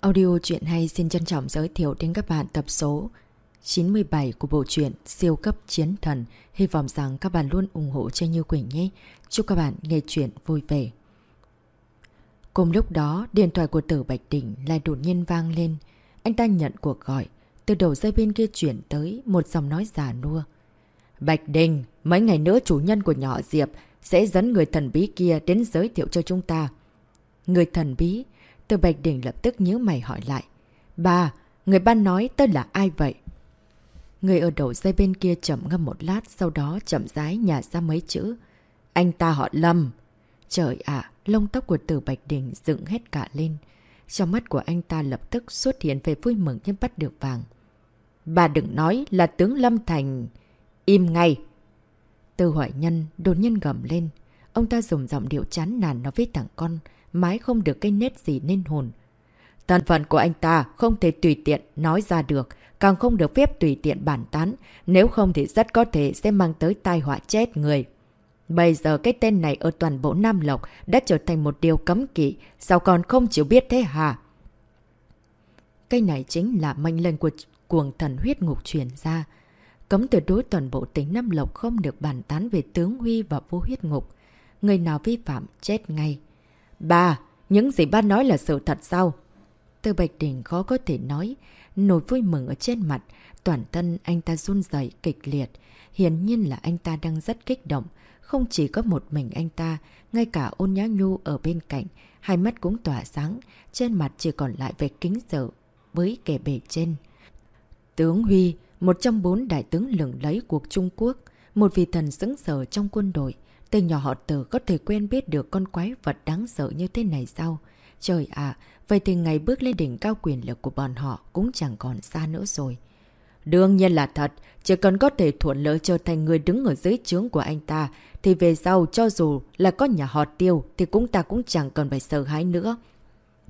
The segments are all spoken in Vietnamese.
Audio truyện hay xin trân trọng giới thiệu đến các bạn tập số 97 của bộ truyện Siêu cấp chiến thần. Hy vọng rằng các bạn luôn ủng hộ cho Như Quỳnh nhé. Chúc các bạn nghe truyện vui vẻ. Cùng lúc đó, điện thoại của tử Bạch Đỉnh lại đột nhiên vang lên. Anh ta nhận cuộc gọi. Từ đầu dây bên kia chuyển tới một dòng nói giả nua. Bạch Đình, mấy ngày nữa chủ nhân của nhỏ Diệp sẽ dẫn người thần bí kia đến giới thiệu cho chúng ta. Người thần bí từ Bạch Đình lập tức nhớ mày hỏi lại. Bà, người ban nói tớ là ai vậy? Người ở đầu dây bên kia chậm ngâm một lát, sau đó chậm rái nhả ra mấy chữ. Anh ta họ Lâm. Trời ạ, lông tóc của tử Bạch Đình dựng hết cả lên. Trong mắt của anh ta lập tức xuất hiện về vui mừng nhưng bắt được vàng. Bà đừng nói là tướng Lâm Thành. Im ngay. Từ hoại nhân đột nhiên gầm lên. Ông ta dùng giọng điệu chán nản nói với thằng con mái không được cái nét gì nên hồn. Thân phận của anh ta không thể tùy tiện nói ra được, càng không được phép tùy tiện bản tán, nếu không thì rất có thể sẽ mang tới tai họa chết người. Bây giờ cái tên này ở toàn bộ Nam Lộc đã trở thành một điều cấm kỵ, sao còn không chịu biết thế hả? Cái này chính là mệnh lệnh của cuồng thần huyết ngục truyền ra. Cấm tuyệt đối toàn bộ tỉnh Nam Lộc không được bàn tán về tướng Huy và vô huyết ngục. Người nào vi phạm chết ngay. Bà, những gì ba nói là sự thật sao? Tư Bạch Đình khó có thể nói, nổi vui mừng ở trên mặt, toàn thân anh ta run dậy kịch liệt. Hiển nhiên là anh ta đang rất kích động, không chỉ có một mình anh ta, ngay cả ôn nhã nhu ở bên cạnh, hai mắt cũng tỏa sáng, trên mặt chỉ còn lại vẻ kính sợ với kẻ bề trên. Tướng Huy, một trong bốn đại tướng lừng lấy cuộc Trung Quốc, một vị thần xứng sở trong quân đội, Tên nhỏ họ tử có thể quen biết được con quái vật đáng sợ như thế này sao? Trời ạ, vậy thì ngày bước lên đỉnh cao quyền lực của bọn họ cũng chẳng còn xa nữa rồi. Đương nhiên là thật, chỉ cần có thể thuận lợi trở thành người đứng ở dưới trướng của anh ta, thì về sau cho dù là có nhà họ tiêu thì cũng ta cũng chẳng cần phải sợ hãi nữa.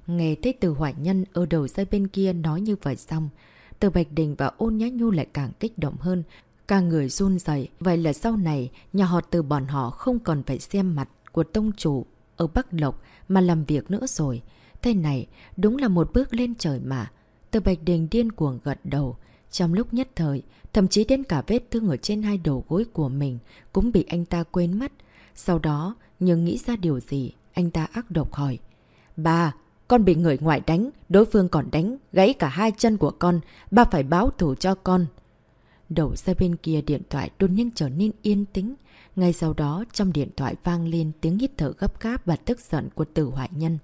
Nghe thấy từ hoài nhân ở đầu dây bên kia nói như vậy xong, từ Bạch Đình và ôn nhá nhu lại càng kích động hơn, Cả người run dậy, vậy là sau này nhà họ từ bọn họ không còn phải xem mặt của tông chủ ở Bắc Lộc mà làm việc nữa rồi. Thế này đúng là một bước lên trời mà. Từ Bạch Đình điên cuồng gật đầu. Trong lúc nhất thời, thậm chí đến cả vết thương ở trên hai đầu gối của mình cũng bị anh ta quên mất. Sau đó, nhưng nghĩ ra điều gì, anh ta ác độc hỏi. Ba, con bị người ngoại đánh, đối phương còn đánh, gãy cả hai chân của con, ba phải báo thủ cho con. Đầu ra bên kia điện thoại đột nhiên trở nên yên tĩnh. Ngay sau đó trong điện thoại vang lên tiếng hít thở gấp gáp và tức giận của tử hoại nhân.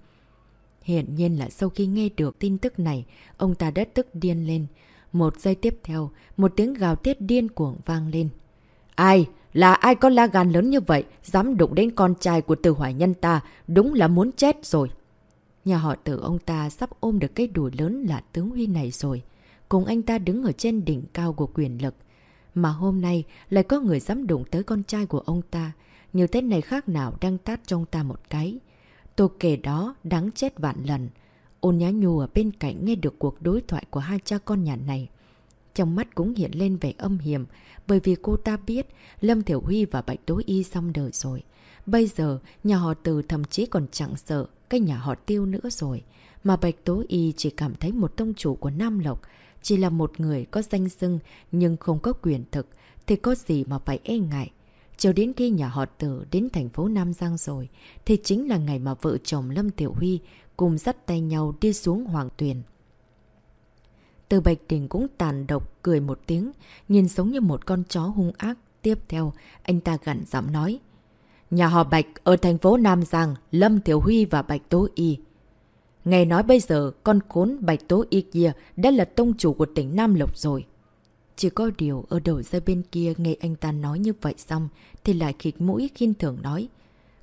Hiện nhiên là sau khi nghe được tin tức này, ông ta đã tức điên lên. Một giây tiếp theo, một tiếng gào tiết điên cuồng vang lên. Ai? Là ai có la gan lớn như vậy, dám đụng đến con trai của tử hoại nhân ta, đúng là muốn chết rồi. Nhà họ tử ông ta sắp ôm được cái đùi lớn là tướng Huy này rồi cùng anh ta đứng ở trên đỉnh cao của quyền lực. Mà hôm nay lại có người dám đụng tới con trai của ông ta, như thế này khác nào đang tát trong ta một cái. Tôi kể đó đáng chết vạn lần. Ôn nhá nhu ở bên cạnh nghe được cuộc đối thoại của hai cha con nhà này. Trong mắt cũng hiện lên vẻ âm hiểm, bởi vì cô ta biết Lâm Thiểu Huy và Bạch Tố Y xong đời rồi. Bây giờ, nhà họ Từ thậm chí còn chẳng sợ cái nhà họ Tiêu nữa rồi. Mà Bạch Tố Y chỉ cảm thấy một tông chủ của Nam Lộc chỉ là một người có danh xưng nhưng không có quyền thực, thì có gì mà phải e ngại. Chờ đến khi nhà họ tử đến thành phố Nam Giang rồi, thì chính là ngày mà vợ chồng Lâm Tiểu Huy cùng dắt tay nhau đi xuống Hoàng Tuyền. Từ Bạch Đình cũng tàn độc cười một tiếng, nhìn giống như một con chó hung ác. Tiếp theo, anh ta gặn giọng nói. Nhà họ Bạch ở thành phố Nam Giang, Lâm Tiểu Huy và Bạch Tố Y Nghe nói bây giờ con khốn bạch tố y kia đã là tông chủ của tỉnh Nam Lộc rồi. Chỉ có điều ở đầu dây bên kia nghe anh ta nói như vậy xong thì lại khịt mũi khiên thường nói.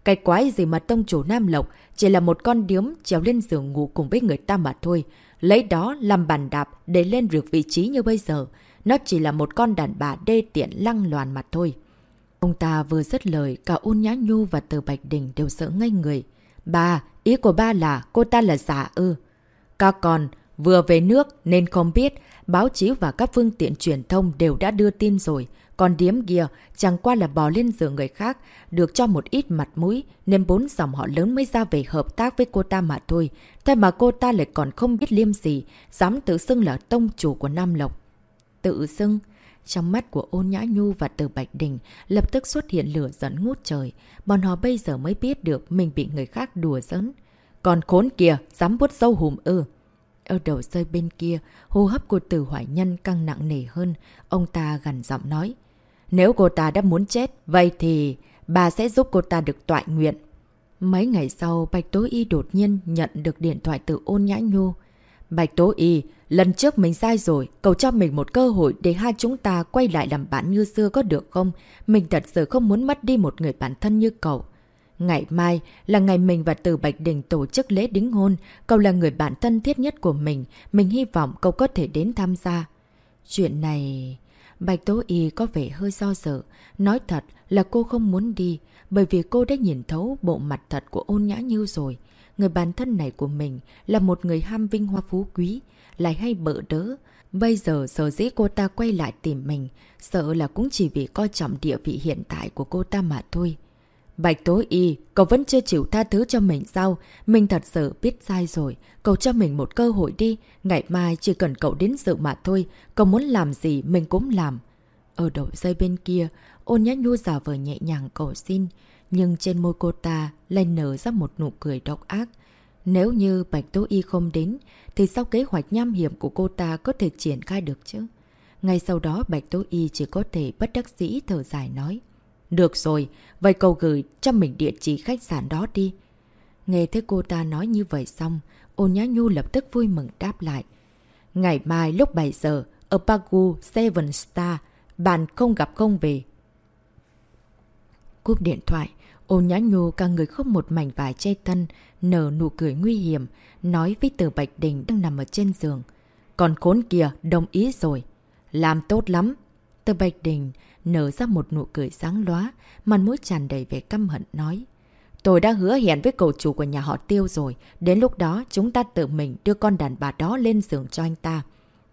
Cái quái gì mà tông chủ Nam Lộc chỉ là một con điếm trèo lên giường ngủ cùng với người ta mà thôi. Lấy đó làm bàn đạp để lên được vị trí như bây giờ. Nó chỉ là một con đàn bà đê tiện lăng loàn mà thôi. Ông ta vừa dứt lời, cả ôn nhã nhu và từ Bạch Đình đều sợ ngay người. Ba, ý của ba là cô ta là giả ư. Các con vừa về nước nên không biết, báo chí và các phương tiện truyền thông đều đã đưa tin rồi. Còn điếm kia chẳng qua là bò lên giường người khác, được cho một ít mặt mũi, nên bốn dòng họ lớn mới ra về hợp tác với cô ta mà thôi. Thế mà cô ta lại còn không biết liêm gì, dám tự xưng là tông chủ của Nam Lộc. Tự xưng, trong mắt của ôn nhã nhu và từ Bạch Đình lập tức xuất hiện lửa dẫn ngút trời. Bọn họ bây giờ mới biết được mình bị người khác đùa giỡn. Còn khốn kìa, dám bút sâu hùm ư. Ở đầu rơi bên kia, hô hấp của tử hoài nhân căng nặng nề hơn. Ông ta gần giọng nói. Nếu cô ta đã muốn chết, vậy thì bà sẽ giúp cô ta được tọa nguyện. Mấy ngày sau, Bạch Tố Y đột nhiên nhận được điện thoại từ ôn nhã nhu. Bạch Tố Y, lần trước mình sai rồi, cầu cho mình một cơ hội để hai chúng ta quay lại làm bạn như xưa có được không? Mình thật sự không muốn mất đi một người bạn thân như cậu. Ngày mai là ngày mình và Từ Bạch Đình tổ chức lễ đính hôn. Cậu là người bạn thân thiết nhất của mình. Mình hy vọng cậu có thể đến tham gia. Chuyện này... Bạch Tố Y có vẻ hơi do dự. Nói thật là cô không muốn đi. Bởi vì cô đã nhìn thấu bộ mặt thật của ôn nhã như rồi. Người bạn thân này của mình là một người ham vinh hoa phú quý. Lại hay bợ đỡ. Bây giờ sở dĩ cô ta quay lại tìm mình. Sợ là cũng chỉ vì coi trọng địa vị hiện tại của cô ta mà thôi. Bạch Tố Y, cậu vẫn chưa chịu tha thứ cho mình sao? Mình thật sự biết sai rồi. Cậu cho mình một cơ hội đi. Ngày mai chỉ cần cậu đến dự mà thôi. Cậu muốn làm gì mình cũng làm. Ở đầu dây bên kia, ôn nhã nhu giả vờ nhẹ nhàng cầu xin. Nhưng trên môi cô ta lên nở ra một nụ cười độc ác. Nếu như Bạch Tố Y không đến, thì sau kế hoạch nham hiểm của cô ta có thể triển khai được chứ? Ngay sau đó Bạch Tố Y chỉ có thể bất đắc dĩ thở dài nói. Được rồi, vậy cậu gửi cho mình địa chỉ khách sạn đó đi. Nghe thấy cô ta nói như vậy xong, ôn nhã nhu lập tức vui mừng đáp lại. Ngày mai lúc 7 giờ, ở Pagu Seven Star, bạn không gặp không về. Cúp điện thoại, ôn nhã nhu cả người không một mảnh vải che thân, nở nụ cười nguy hiểm, nói với từ Bạch Đình đang nằm ở trên giường. Còn khốn kìa, đồng ý rồi. Làm tốt lắm. Từ Bạch Đình nở ra một nụ cười sáng lóa, mặt mũi tràn đầy vẻ căm hận nói. Tôi đã hứa hẹn với cậu chủ của nhà họ Tiêu rồi, đến lúc đó chúng ta tự mình đưa con đàn bà đó lên giường cho anh ta.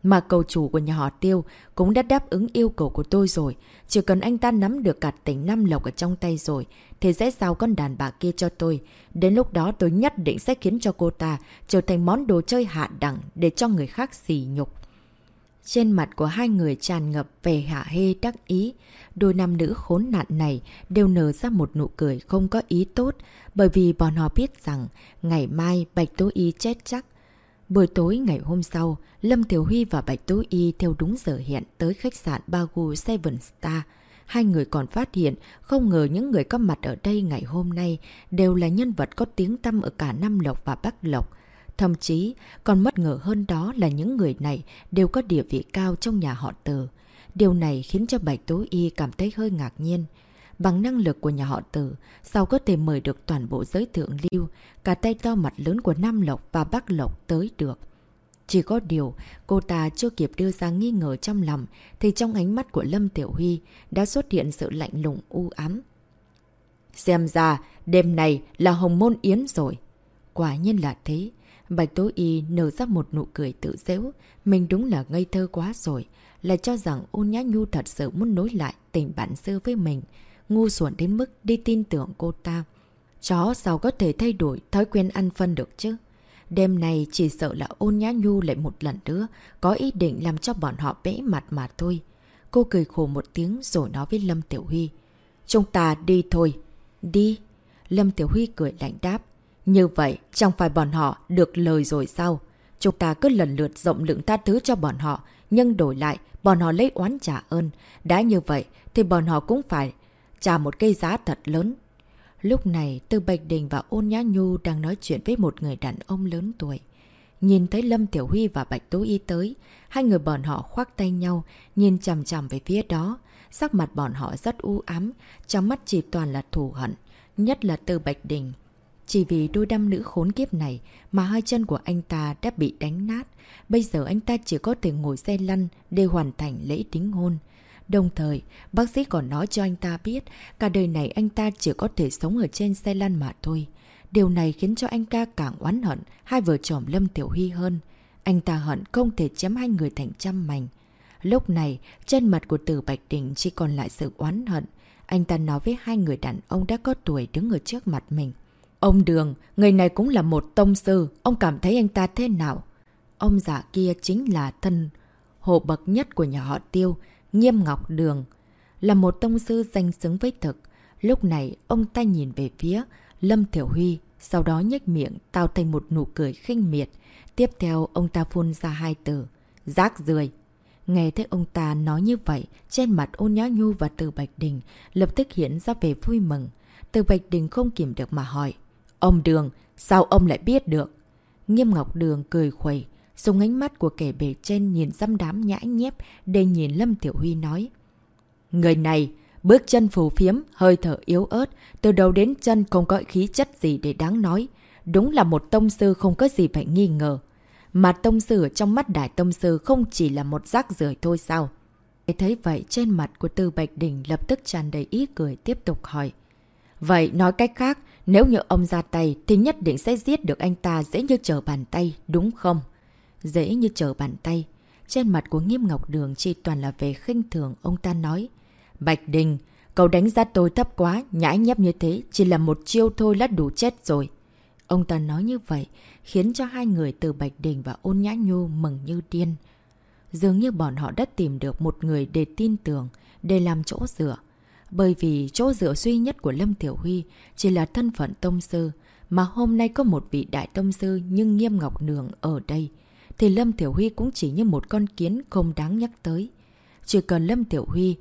Mà cầu chủ của nhà họ Tiêu cũng đã đáp ứng yêu cầu của tôi rồi. Chỉ cần anh ta nắm được cả tỉnh Nam Lộc ở trong tay rồi, thì sẽ giao con đàn bà kia cho tôi. Đến lúc đó tôi nhất định sẽ khiến cho cô ta trở thành món đồ chơi hạ đẳng để cho người khác xỉ nhục. Trên mặt của hai người tràn ngập vẻ hạ hê đắc ý. Đôi nam nữ khốn nạn này đều nở ra một nụ cười không có ý tốt bởi vì bọn họ biết rằng ngày mai Bạch Tố Y chết chắc. Buổi tối ngày hôm sau, Lâm Thiểu Huy và Bạch Tố Y theo đúng giờ hẹn tới khách sạn Bagu Seven Star. Hai người còn phát hiện không ngờ những người có mặt ở đây ngày hôm nay đều là nhân vật có tiếng tăm ở cả Nam Lộc và Bắc Lộc. Thậm chí, còn mất ngờ hơn đó là những người này đều có địa vị cao trong nhà họ tờ. Điều này khiến cho Bạch Tố Y cảm thấy hơi ngạc nhiên. Bằng năng lực của nhà họ Tử, sao có thể mời được toàn bộ giới thượng lưu, cả tay to mặt lớn của Nam Lộc và Bắc Lộc tới được. Chỉ có điều, cô ta chưa kịp đưa ra nghi ngờ trong lòng, thì trong ánh mắt của Lâm Tiểu Huy đã xuất hiện sự lạnh lùng u ám. Xem ra, đêm này là hồng môn yến rồi. Quả nhiên là thế. Bạch Tố Y nở ra một nụ cười tự dễu. Mình đúng là ngây thơ quá rồi. Là cho rằng ôn nhã nhu thật sự muốn nối lại tình bạn xưa với mình. Ngu xuẩn đến mức đi tin tưởng cô ta. Chó sao có thể thay đổi thói quen ăn phân được chứ? Đêm này chỉ sợ là ôn nhã nhu lại một lần nữa, có ý định làm cho bọn họ bẽ mặt mà thôi. Cô cười khổ một tiếng rồi nói với Lâm Tiểu Huy. Chúng ta đi thôi. Đi. Lâm Tiểu Huy cười lạnh đáp. Như vậy, chẳng phải bọn họ được lời rồi sao? Chúng ta cứ lần lượt rộng lượng tha thứ cho bọn họ, nhưng đổi lại, bọn họ lấy oán trả ơn. Đã như vậy, thì bọn họ cũng phải trả một cây giá thật lớn. Lúc này, Tư Bạch Đình và Ôn Nhã Nhu đang nói chuyện với một người đàn ông lớn tuổi. Nhìn thấy Lâm Tiểu Huy và Bạch Tố Y tới, hai người bọn họ khoác tay nhau, nhìn chằm chằm về phía đó. Sắc mặt bọn họ rất u ám, trong mắt chỉ toàn là thù hận, nhất là Tư Bạch Đình. Chỉ vì đôi đâm nữ khốn kiếp này mà hai chân của anh ta đã bị đánh nát. Bây giờ anh ta chỉ có thể ngồi xe lăn để hoàn thành lễ đính hôn. Đồng thời, bác sĩ còn nói cho anh ta biết cả đời này anh ta chỉ có thể sống ở trên xe lăn mà thôi. Điều này khiến cho anh ca càng oán hận hai vợ chồng Lâm Tiểu Huy hơn. Anh ta hận không thể chém hai người thành trăm mảnh. Lúc này, trên mặt của Từ Bạch Đình chỉ còn lại sự oán hận. Anh ta nói với hai người đàn ông đã có tuổi đứng ở trước mặt mình. Ông Đường, người này cũng là một tông sư, ông cảm thấy anh ta thế nào? Ông già kia chính là thân hộ bậc nhất của nhà họ Tiêu, Nghiêm Ngọc Đường. Là một tông sư danh xứng với thực. Lúc này, ông ta nhìn về phía Lâm Thiểu Huy, sau đó nhếch miệng tạo thành một nụ cười khinh miệt. Tiếp theo, ông ta phun ra hai từ. Rác rưởi Nghe thấy ông ta nói như vậy, trên mặt ôn nhã nhu và từ Bạch Đình lập tức hiện ra về vui mừng. Từ Bạch Đình không kiểm được mà hỏi. Ông Đường, sao ông lại biết được? Nghiêm Ngọc Đường cười khuẩy, dùng ánh mắt của kẻ bề trên nhìn dăm đám nhãi nhép để nhìn Lâm Tiểu Huy nói. Người này, bước chân phù phiếm, hơi thở yếu ớt, từ đầu đến chân không có khí chất gì để đáng nói. Đúng là một tông sư không có gì phải nghi ngờ. Mà tông sư trong mắt đại tông sư không chỉ là một rác rưởi thôi sao? Thấy vậy trên mặt của Tư Bạch Đình lập tức tràn đầy ý cười tiếp tục hỏi. Vậy nói cách khác, nếu như ông ra tay thì nhất định sẽ giết được anh ta dễ như trở bàn tay, đúng không? Dễ như trở bàn tay. Trên mặt của Nghiêm Ngọc Đường chỉ toàn là về khinh thường ông ta nói. Bạch Đình, cậu đánh giá tôi thấp quá, nhãi nhép như thế, chỉ là một chiêu thôi là đủ chết rồi. Ông ta nói như vậy, khiến cho hai người từ Bạch Đình và Ôn Nhã Nhu mừng như điên. Dường như bọn họ đã tìm được một người để tin tưởng, để làm chỗ dựa. Bởi vì chỗ dựa duy nhất của Lâm Tiểu Huy chỉ là thân phận tông sư, mà hôm nay có một vị đại tông sư nhưng nghiêm ngọc nường ở đây, thì Lâm Tiểu Huy cũng chỉ như một con kiến không đáng nhắc tới. Chỉ cần Lâm Tiểu Huy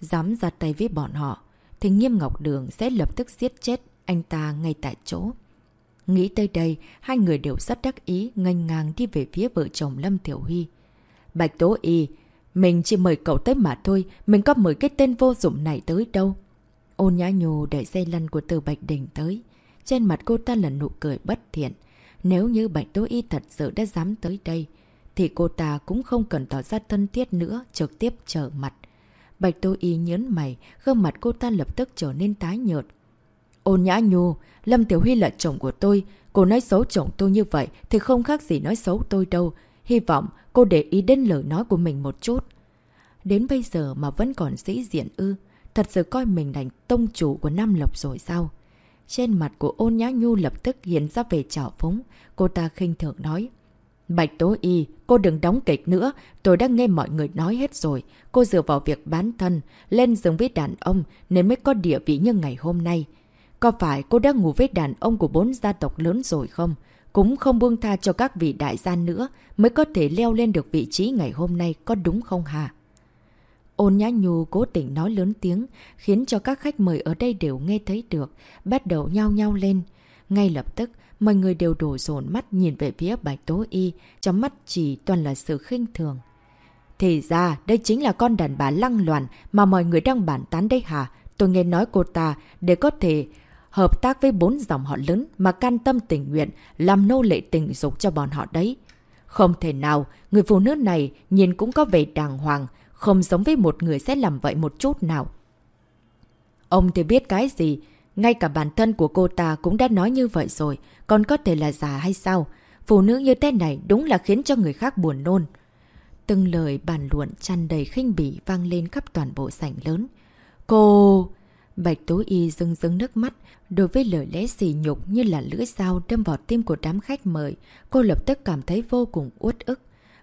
dám ra tay với bọn họ, thì nghiêm ngọc đường sẽ lập tức giết chết anh ta ngay tại chỗ. Nghĩ tới đây, hai người đều rất đắc ý, nganh ngang đi về phía vợ chồng Lâm Tiểu Huy. Bạch Tố Y, mình chỉ mời cậu tới mà thôi, mình có mời cái tên vô dụng này tới đâu. Ôn nhã nhô đẩy xe lăn của từ Bạch Đình tới. Trên mặt cô ta là nụ cười bất thiện. Nếu như Bạch Tố Y thật sự đã dám tới đây, thì cô ta cũng không cần tỏ ra thân thiết nữa, trực tiếp trở mặt. Bạch Tố Y nhớn mày, gương mặt cô ta lập tức trở nên tái nhợt. Ôn nhã nhu, Lâm Tiểu Huy là chồng của tôi. Cô nói xấu chồng tôi như vậy thì không khác gì nói xấu tôi đâu. Hy vọng cô để ý đến lời nói của mình một chút. Đến bây giờ mà vẫn còn sĩ diện ư. Thật sự coi mình thành tông chủ của Nam Lộc rồi sao? Trên mặt của ôn nhã nhu lập tức hiện ra về trào phúng. Cô ta khinh thường nói. Bạch Tố Y, cô đừng đóng kịch nữa, tôi đã nghe mọi người nói hết rồi. Cô dựa vào việc bán thân, lên giường với đàn ông nên mới có địa vị như ngày hôm nay. Có phải cô đã ngủ với đàn ông của bốn gia tộc lớn rồi không? Cũng không buông tha cho các vị đại gia nữa mới có thể leo lên được vị trí ngày hôm nay có đúng không hả? Ôn Nhã Nhu cố tình nói lớn tiếng, khiến cho các khách mời ở đây đều nghe thấy được, bắt đầu nhau nhau lên. Ngay lập tức, mọi người đều đổ dồn mắt nhìn về phía Bạch Tố Y, trong mắt chỉ toàn là sự khinh thường. Thì ra, đây chính là con đàn bà lăng loàn mà mọi người đang bản tán đây hả? Tôi nghe nói cô ta, để có thể hợp tác với bốn dòng họ lớn mà can tâm tình nguyện làm nô lệ tình dục cho bọn họ đấy. Không thể nào, người phụ nữ này nhìn cũng có vẻ đàng hoàng, không giống với một người sẽ làm vậy một chút nào. Ông thì biết cái gì, ngay cả bản thân của cô ta cũng đã nói như vậy rồi, còn có thể là giả hay sao? Phụ nữ như thế này đúng là khiến cho người khác buồn nôn. Từng lời bàn luận chăn đầy khinh bỉ vang lên khắp toàn bộ sảnh lớn. Cô... Bạch Tố Y dưng dưng nước mắt, đối với lời lẽ xỉ nhục như là lưỡi dao đâm vào tim của đám khách mời, cô lập tức cảm thấy vô cùng uất ức.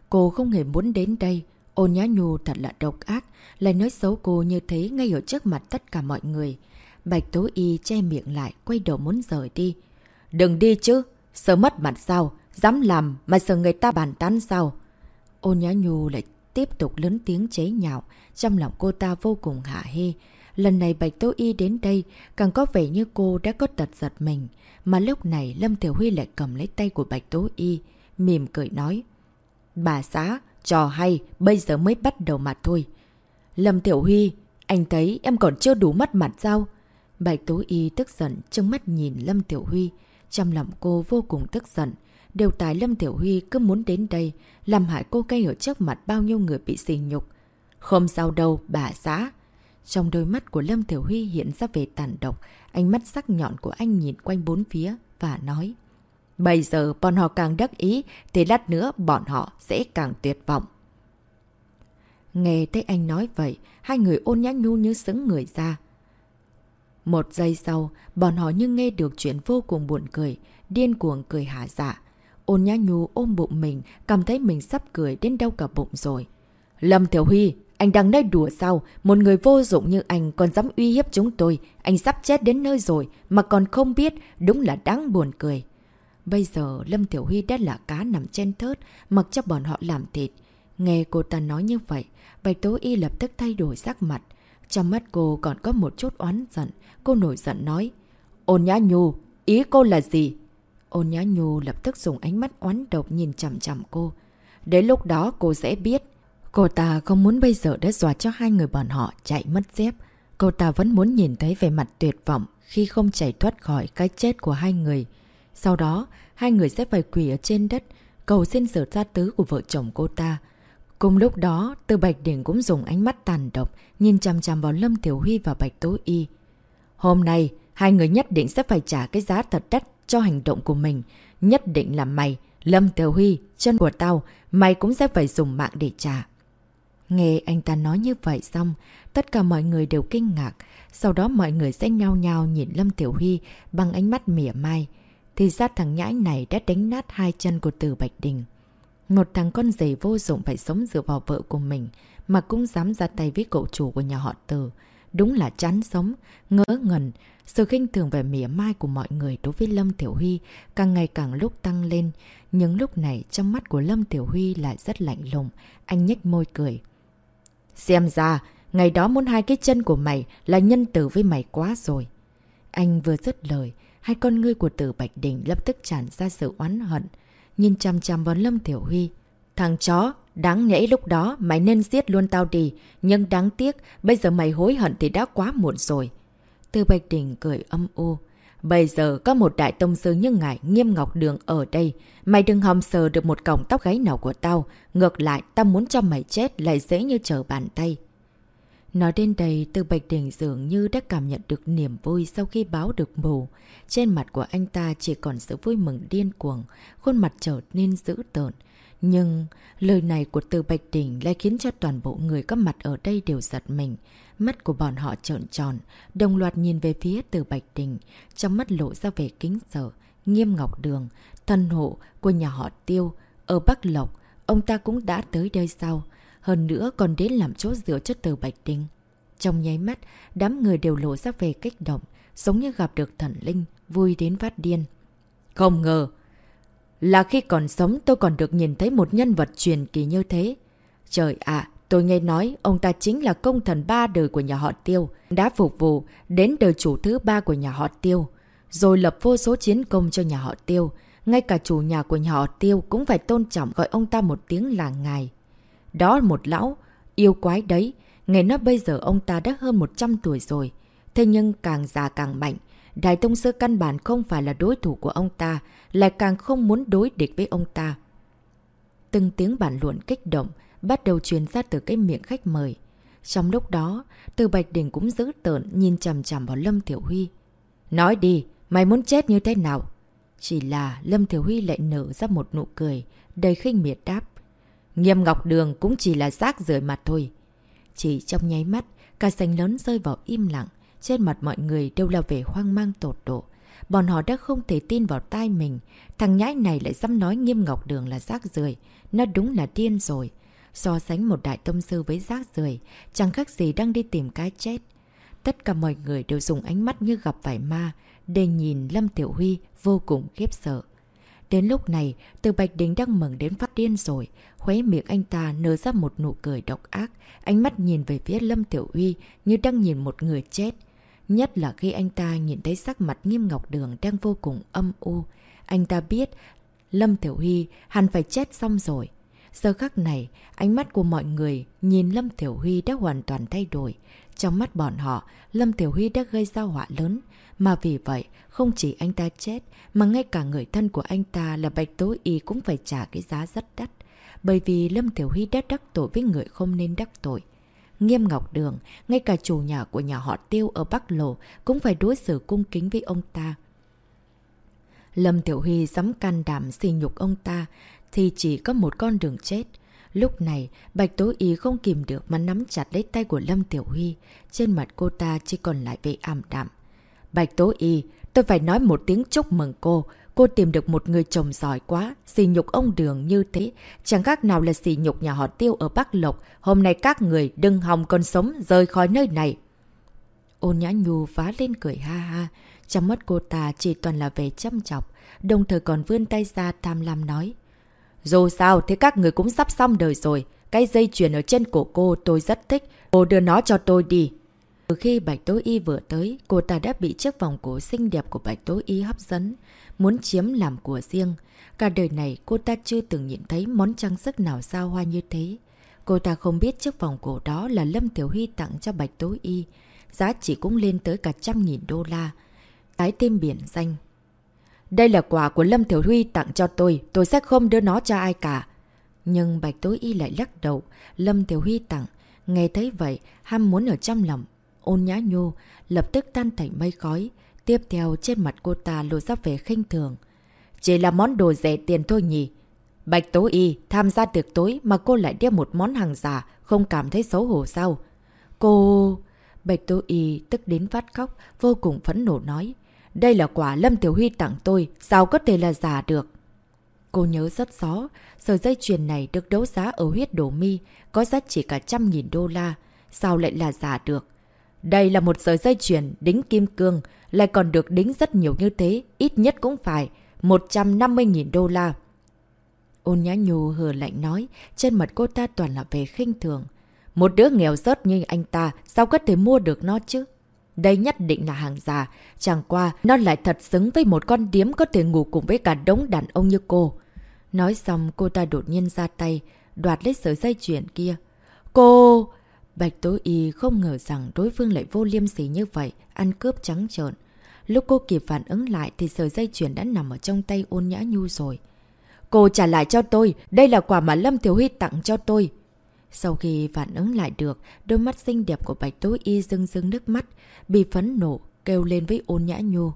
Cô không hề muốn đến đây, ôn nhá nhu thật là độc ác, lại nói xấu cô như thế ngay ở trước mặt tất cả mọi người. Bạch Tố Y che miệng lại, quay đầu muốn rời đi. Đừng đi chứ, sợ mất mặt sao, dám làm mà sợ người ta bàn tán sao. Ôn nhá nhu lại tiếp tục lớn tiếng chế nhạo, trong lòng cô ta vô cùng hạ hê. Lần này Bạch Tố Y đến đây càng có vẻ như cô đã có tật giật mình. Mà lúc này Lâm Thiểu Huy lại cầm lấy tay của Bạch Tố Y, mỉm cười nói. Bà xã, trò hay, bây giờ mới bắt đầu mà thôi. Lâm Tiểu Huy, anh thấy em còn chưa đủ mất mặt sao? Bạch Tố Y tức giận, trông mắt nhìn Lâm Tiểu Huy. Trong lòng cô vô cùng tức giận. Đều tài Lâm Tiểu Huy cứ muốn đến đây, làm hại cô gây ở trước mặt bao nhiêu người bị xì nhục. Không sao đâu, bà xã. Trong đôi mắt của Lâm tiểu Huy hiện ra về tàn độc, ánh mắt sắc nhọn của anh nhìn quanh bốn phía và nói. Bây giờ bọn họ càng đắc ý, thì lát nữa bọn họ sẽ càng tuyệt vọng. Nghe thấy anh nói vậy, hai người ôn nhã nhu như sững người ra. Một giây sau, bọn họ như nghe được chuyện vô cùng buồn cười, điên cuồng cười hả dạ. Ôn nhã nhu ôm bụng mình, cảm thấy mình sắp cười đến đau cả bụng rồi. Lâm Thiểu Huy, anh đang nói đùa sao? Một người vô dụng như anh còn dám uy hiếp chúng tôi. Anh sắp chết đến nơi rồi mà còn không biết, đúng là đáng buồn cười. Bây giờ Lâm Tiểu Huy đã là cá nằm trên thớt, mặc cho bọn họ làm thịt. Nghe cô ta nói như vậy, Bạch Tố Y lập tức thay đổi sắc mặt. Trong mắt cô còn có một chút oán giận. Cô nổi giận nói. Ôn Nhã Nhu, ý cô là gì? Ôn Nhã Nhu lập tức dùng ánh mắt oán độc nhìn chằm chằm cô. Đến lúc đó cô sẽ biết. Cô ta không muốn bây giờ đã dọa cho hai người bọn họ chạy mất dép. Cô ta vẫn muốn nhìn thấy về mặt tuyệt vọng khi không chạy thoát khỏi cái chết của hai người. Sau đó, hai người sẽ phải quỳ ở trên đất, cầu xin sự gia tứ của vợ chồng cô ta. Cùng lúc đó, Từ Bạch Đỉnh cũng dùng ánh mắt tàn độc, nhìn chằm chằm vào Lâm Tiểu Huy và Bạch Tố Y. Hôm nay, hai người nhất định sẽ phải trả cái giá thật đắt cho hành động của mình. Nhất định là mày, Lâm Tiểu Huy, chân của tao, mày cũng sẽ phải dùng mạng để trả. Nghe anh ta nói như vậy xong, tất cả mọi người đều kinh ngạc. Sau đó mọi người sẽ nhao nhao nhìn Lâm Tiểu Huy bằng ánh mắt mỉa mai. Thì ra thằng nhãi này đã đánh nát hai chân của Từ Bạch Đình. Một thằng con rể vô dụng phải sống dựa vào vợ của mình mà cũng dám ra tay với cậu chủ của nhà họ Từ. Đúng là chán sống, ngỡ ngẩn. Sự khinh thường về mỉa mai của mọi người đối với Lâm Tiểu Huy càng ngày càng lúc tăng lên. Nhưng lúc này trong mắt của Lâm Tiểu Huy lại rất lạnh lùng. Anh nhếch môi cười. Xem ra, ngày đó muốn hai cái chân của mày là nhân tử với mày quá rồi. Anh vừa dứt lời, hai con ngươi của tử Bạch Đình lập tức tràn ra sự oán hận. Nhìn chăm chăm vào Lâm Tiểu Huy. Thằng chó, đáng nhẽ lúc đó mày nên giết luôn tao đi. Nhưng đáng tiếc, bây giờ mày hối hận thì đã quá muộn rồi. Từ Bạch Đình cười âm u. Bây giờ có một đại tông sư như ngài nghiêm ngọc đường ở đây. Mày đừng hòng sờ được một cọng tóc gáy nào của tao. Ngược lại, tao muốn cho mày chết lại dễ như trở bàn tay. Nói đến đây, Từ Bạch Đình dường như đã cảm nhận được niềm vui sau khi báo được mù. Trên mặt của anh ta chỉ còn sự vui mừng điên cuồng, khuôn mặt trở nên dữ tợn. Nhưng lời này của Từ Bạch Đình lại khiến cho toàn bộ người có mặt ở đây đều giật mình. Mắt của bọn họ trợn tròn, đồng loạt nhìn về phía Từ Bạch Đình, trong mắt lộ ra vẻ kính sợ. Nghiêm Ngọc Đường, thân hộ của nhà họ Tiêu, ở Bắc Lộc, ông ta cũng đã tới đây sau. Hơn nữa còn đến làm chỗ dựa cho Từ Bạch Đinh. Trong nháy mắt, đám người đều lộ ra về kích động, giống như gặp được thần linh, vui đến phát điên. Không ngờ, là khi còn sống tôi còn được nhìn thấy một nhân vật truyền kỳ như thế. Trời ạ, tôi nghe nói ông ta chính là công thần ba đời của nhà họ Tiêu, đã phục vụ đến đời chủ thứ ba của nhà họ Tiêu, rồi lập vô số chiến công cho nhà họ Tiêu. Ngay cả chủ nhà của nhà họ Tiêu cũng phải tôn trọng gọi ông ta một tiếng là ngài. Đó một lão, yêu quái đấy, ngày nói bây giờ ông ta đã hơn 100 tuổi rồi. Thế nhưng càng già càng mạnh, Đại Tông Sư căn bản không phải là đối thủ của ông ta, lại càng không muốn đối địch với ông ta. Từng tiếng bản luận kích động, bắt đầu truyền ra từ cái miệng khách mời. Trong lúc đó, Từ Bạch Đình cũng giữ tợn nhìn chằm chằm vào Lâm Tiểu Huy. Nói đi, mày muốn chết như thế nào? Chỉ là Lâm Tiểu Huy lại nở ra một nụ cười, đầy khinh miệt đáp. Nghiêm Ngọc Đường cũng chỉ là rác rưởi mặt thôi. Chỉ trong nháy mắt, cả sành lớn rơi vào im lặng. Trên mặt mọi người đều là vẻ hoang mang tột độ. Bọn họ đã không thể tin vào tai mình. Thằng nhãi này lại dám nói nghiêm ngọc đường là rác rưởi Nó đúng là điên rồi. So sánh một đại tông sư với rác rưởi chẳng khác gì đang đi tìm cái chết. Tất cả mọi người đều dùng ánh mắt như gặp phải ma, để nhìn Lâm Tiểu Huy vô cùng khiếp sợ. Đến lúc này, từ Bạch Đình đang mừng đến phát điên rồi. Khuấy miệng anh ta nở ra một nụ cười độc ác. Ánh mắt nhìn về phía Lâm Tiểu Huy như đang nhìn một người chết. Nhất là khi anh ta nhìn thấy sắc mặt nghiêm ngọc đường đang vô cùng âm u. Anh ta biết Lâm Tiểu Huy hẳn phải chết xong rồi. Giờ khắc này, ánh mắt của mọi người nhìn Lâm Tiểu Huy đã hoàn toàn thay đổi. Trong mắt bọn họ, Lâm Tiểu Huy đã gây ra họa lớn. Mà vì vậy, không chỉ anh ta chết, mà ngay cả người thân của anh ta là Bạch Tố Y cũng phải trả cái giá rất đắt. Bởi vì Lâm Tiểu Huy đã đắc tội với người không nên đắc tội. Nghiêm Ngọc Đường, ngay cả chủ nhà của nhà họ Tiêu ở Bắc Lộ cũng phải đối xử cung kính với ông ta. Lâm Tiểu Huy dám can đảm xì nhục ông ta thì chỉ có một con đường chết. Lúc này, Bạch Tố Y không kìm được mà nắm chặt lấy tay của Lâm Tiểu Huy. Trên mặt cô ta chỉ còn lại vẻ ảm đạm. Bạch Tố Y, tôi phải nói một tiếng chúc mừng cô. Cô tìm được một người chồng giỏi quá, xì nhục ông đường như thế. Chẳng khác nào là xì nhục nhà họ tiêu ở Bắc Lộc. Hôm nay các người đừng hòng còn sống rời khỏi nơi này. Ôn nhã nhu phá lên cười ha ha. Trong mắt cô ta chỉ toàn là vẻ chăm chọc. Đồng thời còn vươn tay ra tham lam nói. Dù sao thì các người cũng sắp xong đời rồi. Cái dây chuyền ở trên cổ cô tôi rất thích. Cô đưa nó cho tôi đi. Từ khi Bạch Tố Y vừa tới, cô ta đã bị chiếc vòng cổ xinh đẹp của Bạch Tố Y hấp dẫn, muốn chiếm làm của riêng. Cả đời này cô ta chưa từng nhìn thấy món trang sức nào sao hoa như thế. Cô ta không biết chiếc vòng cổ đó là Lâm Tiểu Huy tặng cho Bạch tối Y. Giá trị cũng lên tới cả trăm nghìn đô la. Tái tên biển danh. Đây là quà của Lâm Tiểu Huy tặng cho tôi, tôi sẽ không đưa nó cho ai cả. Nhưng Bạch tối Y lại lắc đầu, Lâm Tiểu Huy tặng. Nghe thấy vậy, ham muốn ở trong lòng, ôn nhã nhô, lập tức tan thành mây khói. Tiếp theo trên mặt cô ta lộ ra vẻ khinh thường. Chỉ là món đồ rẻ tiền thôi nhỉ. Bạch Tố Y tham gia tiệc tối mà cô lại đeo một món hàng giả, không cảm thấy xấu hổ sao? Cô... Bạch Tố Y tức đến phát khóc, vô cùng phẫn nộ nói. Đây là quả Lâm Tiểu Huy tặng tôi, sao có thể là giả được? Cô nhớ rất rõ, sợi dây chuyền này được đấu giá ở huyết đổ mi, có giá trị cả trăm nghìn đô la. Sao lại là giả được? Đây là một sợi dây chuyền đính kim cương, lại còn được đính rất nhiều như thế, ít nhất cũng phải 150.000 đô la. Ôn nhã nhù hờ lạnh nói, trên mặt cô ta toàn là về khinh thường. Một đứa nghèo rớt như anh ta, sao có thể mua được nó chứ? Đây nhất định là hàng giả, chẳng qua nó lại thật xứng với một con điếm có thể ngủ cùng với cả đống đàn ông như cô. Nói xong cô ta đột nhiên ra tay, đoạt lấy sợi dây chuyền kia. Cô... Bạch Tố Y không ngờ rằng đối phương lại vô liêm sỉ như vậy, ăn cướp trắng trợn. Lúc cô kịp phản ứng lại thì sợi dây chuyền đã nằm ở trong tay ôn nhã nhu rồi. Cô trả lại cho tôi, đây là quà mà Lâm Thiếu Huy tặng cho tôi. Sau khi phản ứng lại được, đôi mắt xinh đẹp của Bạch Tố Y rưng rưng nước mắt, bị phấn nộ, kêu lên với ôn nhã nhu.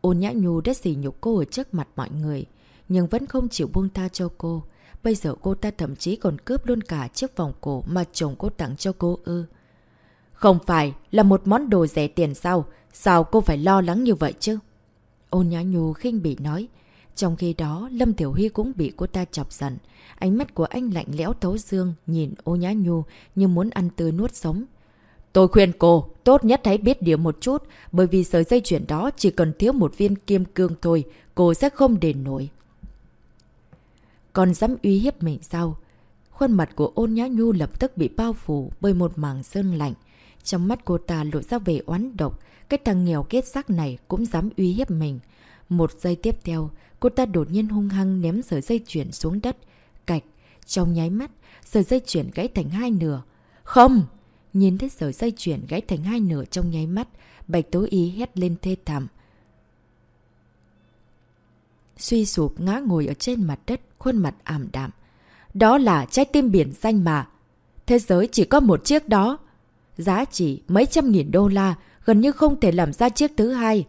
Ôn nhã nhu đã xỉ nhục cô ở trước mặt mọi người, nhưng vẫn không chịu buông tha cho cô. Bây giờ cô ta thậm chí còn cướp luôn cả chiếc vòng cổ mà chồng cô tặng cho cô ư. Không phải là một món đồ rẻ tiền sao? Sao cô phải lo lắng như vậy chứ? Ôn nhã nhu khinh bị nói. Trong khi đó, Lâm Tiểu Huy cũng bị cô ta chọc giận. Ánh mắt của anh lạnh lẽo thấu dương, nhìn ô nhã nhu như muốn ăn tươi nuốt sống. Tôi khuyên cô, tốt nhất hãy biết điều một chút, bởi vì sợi dây chuyển đó chỉ cần thiếu một viên kim cương thôi, cô sẽ không đền nổi. Còn dám uy hiếp mình sao? Khuôn mặt của ôn nhã nhu lập tức bị bao phủ bởi một mảng sơn lạnh. Trong mắt cô ta lộ ra về oán độc, cái thằng nghèo kết xác này cũng dám uy hiếp mình. Một giây tiếp theo, cô ta đột nhiên hung hăng ném sợi dây chuyển xuống đất. Cạch, trong nháy mắt, sợi dây chuyển gãy thành hai nửa. Không! Nhìn thấy sợi dây chuyển gãy thành hai nửa trong nháy mắt, Bạch Tố Ý hét lên thê thảm. Suy sụp ngã ngồi ở trên mặt đất, khuôn mặt ảm đạm. Đó là trái tim biển xanh mà. Thế giới chỉ có một chiếc đó. Giá trị mấy trăm nghìn đô la, gần như không thể làm ra chiếc thứ hai.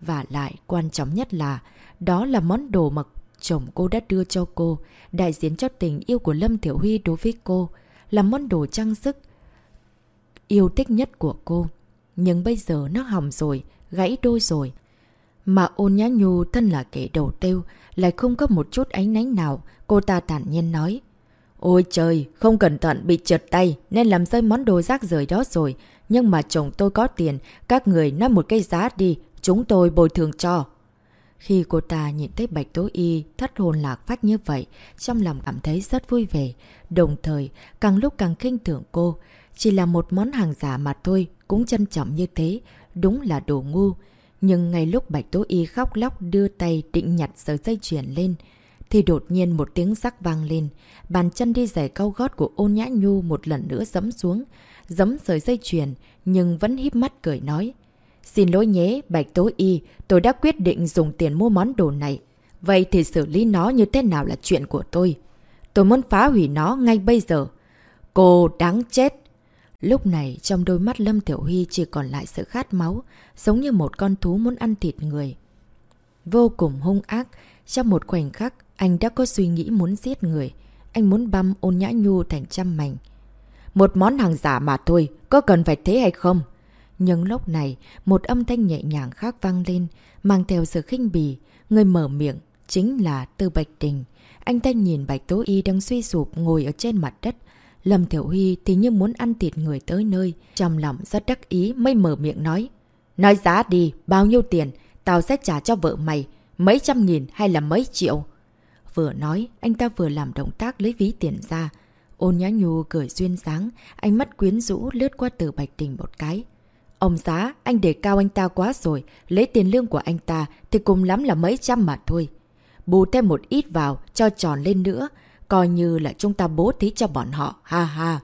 Và lại, quan trọng nhất là, đó là món đồ mà chồng cô đã đưa cho cô, đại diện cho tình yêu của Lâm Tiểu Huy đối với cô, là món đồ trang sức yêu thích nhất của cô. Nhưng bây giờ nó hỏng rồi, gãy đôi rồi. Mà ôn nhã nhu thân là kẻ đầu tiêu, lại không có một chút ánh nánh nào, cô ta thản nhiên nói. Ôi trời, không cẩn thận bị trượt tay nên làm rơi món đồ rác rời đó rồi. Nhưng mà chồng tôi có tiền, các người nói một cái giá đi, chúng tôi bồi thường cho. Khi cô ta nhìn thấy Bạch Tố Y thất hồn lạc phát như vậy, trong lòng cảm thấy rất vui vẻ. Đồng thời, càng lúc càng kinh thưởng cô, chỉ là một món hàng giả mà thôi, cũng trân trọng như thế, đúng là đồ ngu. Nhưng ngay lúc Bạch Tố Y khóc lóc đưa tay định nhặt sợi dây chuyền lên, thì đột nhiên một tiếng rắc vang lên. Bàn chân đi giày cao gót của ôn nhã nhu một lần nữa dấm xuống, dấm sợi dây chuyền, nhưng vẫn híp mắt cười nói. Xin lỗi nhé, Bạch Tố Y, tôi đã quyết định dùng tiền mua món đồ này. Vậy thì xử lý nó như thế nào là chuyện của tôi. Tôi muốn phá hủy nó ngay bây giờ. Cô đáng chết! Lúc này, trong đôi mắt Lâm Tiểu Huy chỉ còn lại sự khát máu, giống như một con thú muốn ăn thịt người. Vô cùng hung ác, trong một khoảnh khắc, anh đã có suy nghĩ muốn giết người. anh muốn băm ôn nhã nhu thành trăm mảnh. Một món hàng giả mà thôi, có cần phải thế hay không? Nhưng lúc này, một âm thanh nhẹ nhàng khác vang lên, mang theo sự khinh bì. Người mở miệng, chính là Tư Bạch Đình. Anh ta nhìn Bạch Tố Y đang suy sụp ngồi ở trên mặt đất. Lâm Thiểu Huy thì như muốn ăn thịt người tới nơi. Trong lòng rất đắc ý mới mở miệng nói. Nói giá đi, bao nhiêu tiền, tao sẽ trả cho vợ mày. Mấy trăm nghìn hay là mấy triệu? Vừa nói, anh ta vừa làm động tác lấy ví tiền ra. Ôn nhã nhu cười duyên sáng, ánh mắt quyến rũ lướt qua từ Bạch Đình một cái. Ông giá, anh để cao anh ta quá rồi, lấy tiền lương của anh ta thì cùng lắm là mấy trăm mà thôi. Bù thêm một ít vào, cho tròn lên nữa, coi như là chúng ta bố thí cho bọn họ, ha ha.